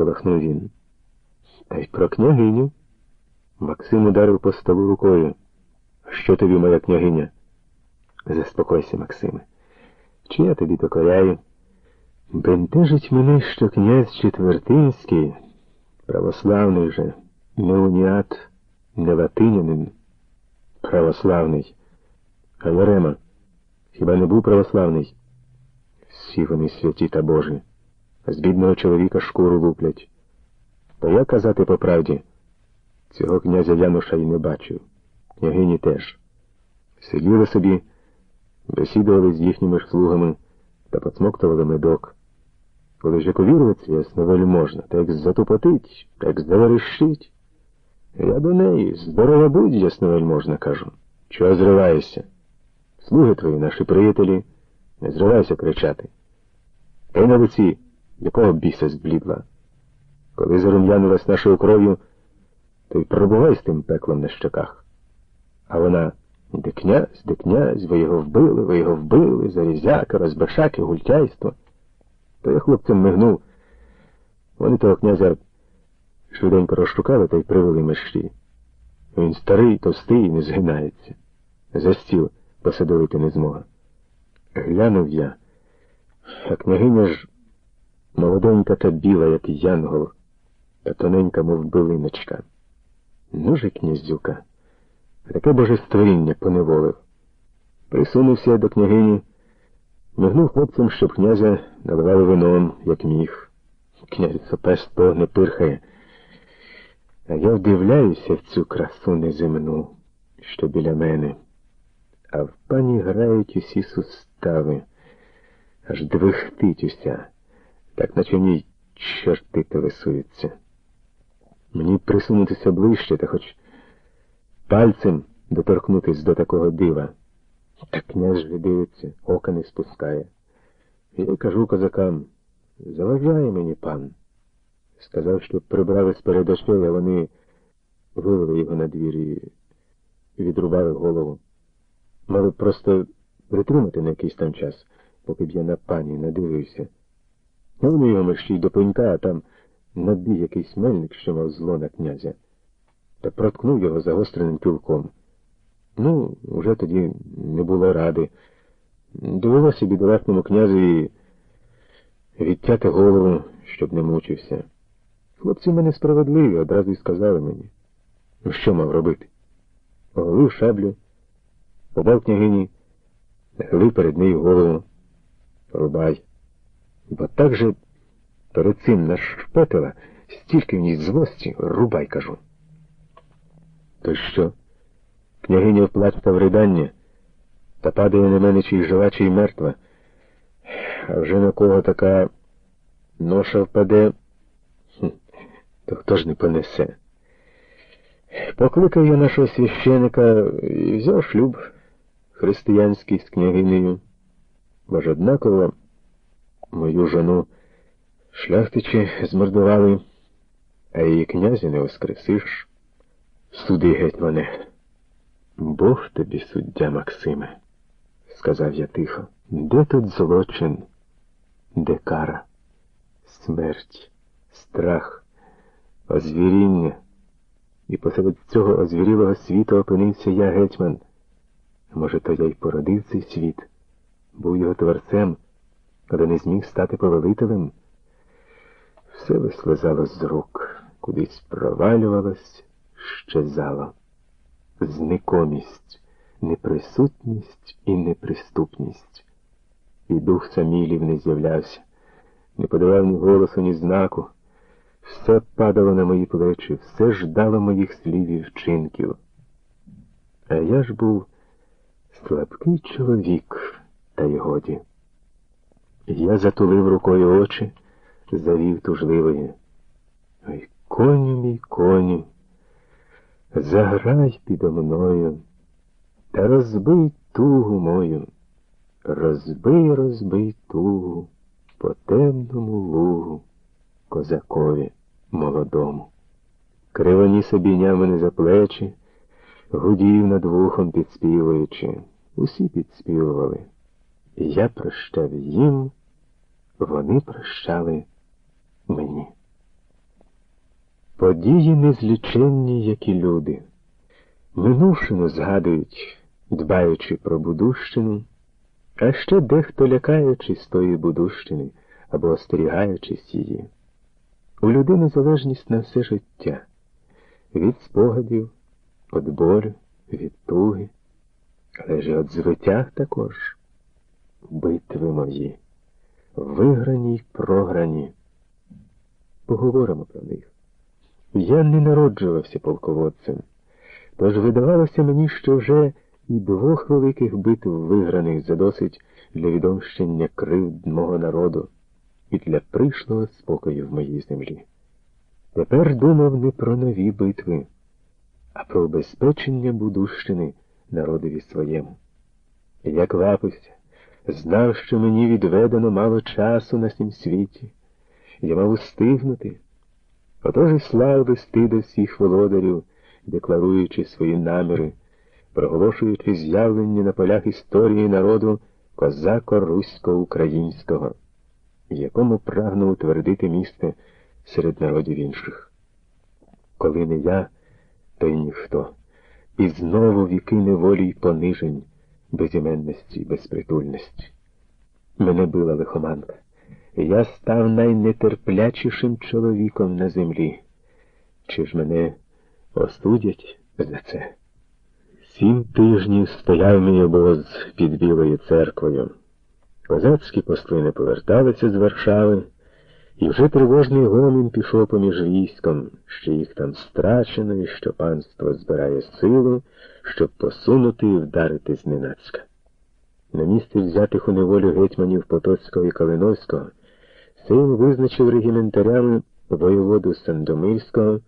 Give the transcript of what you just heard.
спалахнув він. Та й про княгиню. Максим ударив по столу рукою. Що тобі, моя княгиня? Заспокойся, Максиме. Чи я тобі покоряю? Бентежить мене, що князь Четвертинський, православний же, не уніат, не латинянин, православний. А Ярема, хіба не був православний? Всі вони святі та Божі, з бідного чоловіка шкуру луплять. Та я казати по правді, цього князя Януша й не бачив, княгині теж. Сиділи собі, бесідували з їхніми ж слугами та поцмоктували медок. Коли ж як увірветься, ясновель можна, так затупотить, так заверещить. Я до неї, здорова будь, ясновель можна, кажу. Чого зриваєшся? Слуги твої, наші приятелі, не зривайся кричати. Та й на лиці, якого біса зблідла. Коли зарум'янилась нашою кров'ю, то й пробувай з тим пеклом на щоках. А вона де князь, де князь, ви його вбили, ви його вбили, зарізяка, розбашаки, гультяйство. То я хлопцям мигнув. Вони того князя швиденько розшукали та й привели мещі. Він старий, товстий і не згинається. За стіл посадовити не змога. Глянув я, а княгиня ж молоденька та біла, як янгол, та тоненька, мов билиночка. Ну же, князюка, таке божестворіння поневолив. Присунувся до княгині, мигнув хлопцям, щоб князя наливали вином, як міг. Князь сопе стогне пирхає. А я вдивляюся в цю красу неземну, що біля мене. А в пані грають усі сустави, аж двихтить уся, так наче в ній чорти телесуються. Мені присунутися ближче, та хоч пальцем доторкнутись до такого дива. Та князь же дивиться, ока не спускає. Я кажу козакам, заважає мені пан. Сказав, що прибрали з передочою, а вони вивели його на двір і відрубали голову. Мали просто притримати на якийсь там час, поки б я на пані надивився. А вони його мерщій до пенька, а там набіг якийсь мельник, що мав зло на князя, та проткнув його загостреним пілком. Ну, вже тоді не було ради. Довелося бідолашному князеві відтяти голову, щоб не мучився. Хлопці мене справедливі, одразу й сказали мені. Ну, що мав робити? Оголив шаблю, подав княгині, нахилив перед нею голову. Рубай. Бо так же перед цим нашпетила, стільки в ній злості, рубай, кажу. То що? Княгиня вплачта в ридання, та падає на мене чи жива, чи й мертва. А вже на кого така ноша впаде, то хто ж не понесе? Покликав я нашого священика і взяв шлюб християнський з княгинею, бо ж однаково мою жону шляхтичі змордували, а її князя не воскресиш. Суди геть мене. Бог тобі, суддя Максиме, сказав я тихо, де тут злочин, де кара, смерть, страх, озвіріння, і посеред цього озвірілого світу опинився я гетьман. Може, то я й породив цей світ, був його творцем, але не зміг стати повелителем. Все вислизало з рук, кудись провалювалось, щезало. Зникомість, неприсутність і неприступність. І дух Самілів не з'являвся, не подавав ні голосу, ні знаку. Все падало на мої плечі, все ждало моїх слів і вчинків. А я ж був слабкий чоловік, та й годі. Я затулив рукою очі, завів тужливої. Ой, коню мій коню, заграй підо мною, та розбий тугу мою, розбий, розбий тугу по темному лугу козакові молодому. Кривоні собі мене за плечі, гудів над вухом підспівуючи. Усі підспівували. Я прощав їм, вони прощали мені. Події незліченні, як і люди. Минувшину згадують, дбаючи про будущину, а ще дехто лякаючись тої будущини або остерігаючись її. У людини залежність на все життя від спогадів, від болю, від туги, але ж і від звитяг також. Битви мої, виграні й програні. Поговоримо про них. Я не народжувався полководцем, тож видавалося мені, що вже і двох великих битв виграних задосить для відомщення кривд мого народу і для прийшлого спокою в моїй землі. Тепер думав не про нові битви, а про убезпечення будущини народові своєму. Я квапився, знав, що мені відведено мало часу на цім світі. Я мав устигнути. Отож і слав листи до всіх володарів, декларуючи свої наміри, проголошуючи з'явлення на полях історії народу козако-русько-українського, якому прагнув утвердити місце серед народів інших. Коли не я, то й ніхто, і знову віки неволі й понижень, безіменності й безпритульності. Мене била лихоманка. Я став найнетерплячішим чоловіком на землі. Чи ж мене осудять за це? Сім тижнів стояв мій обоз під Білою церквою. Козацькі посли не поверталися з Варшави, і вже тривожний гомін пішов поміж військом, що їх там страчено і що панство збирає силу, щоб посунути і вдарити зненацька. На місці взятих у неволю гетьманів Потоцького і Калиновського Сейм визначив регіментарями воєводу Сандомирського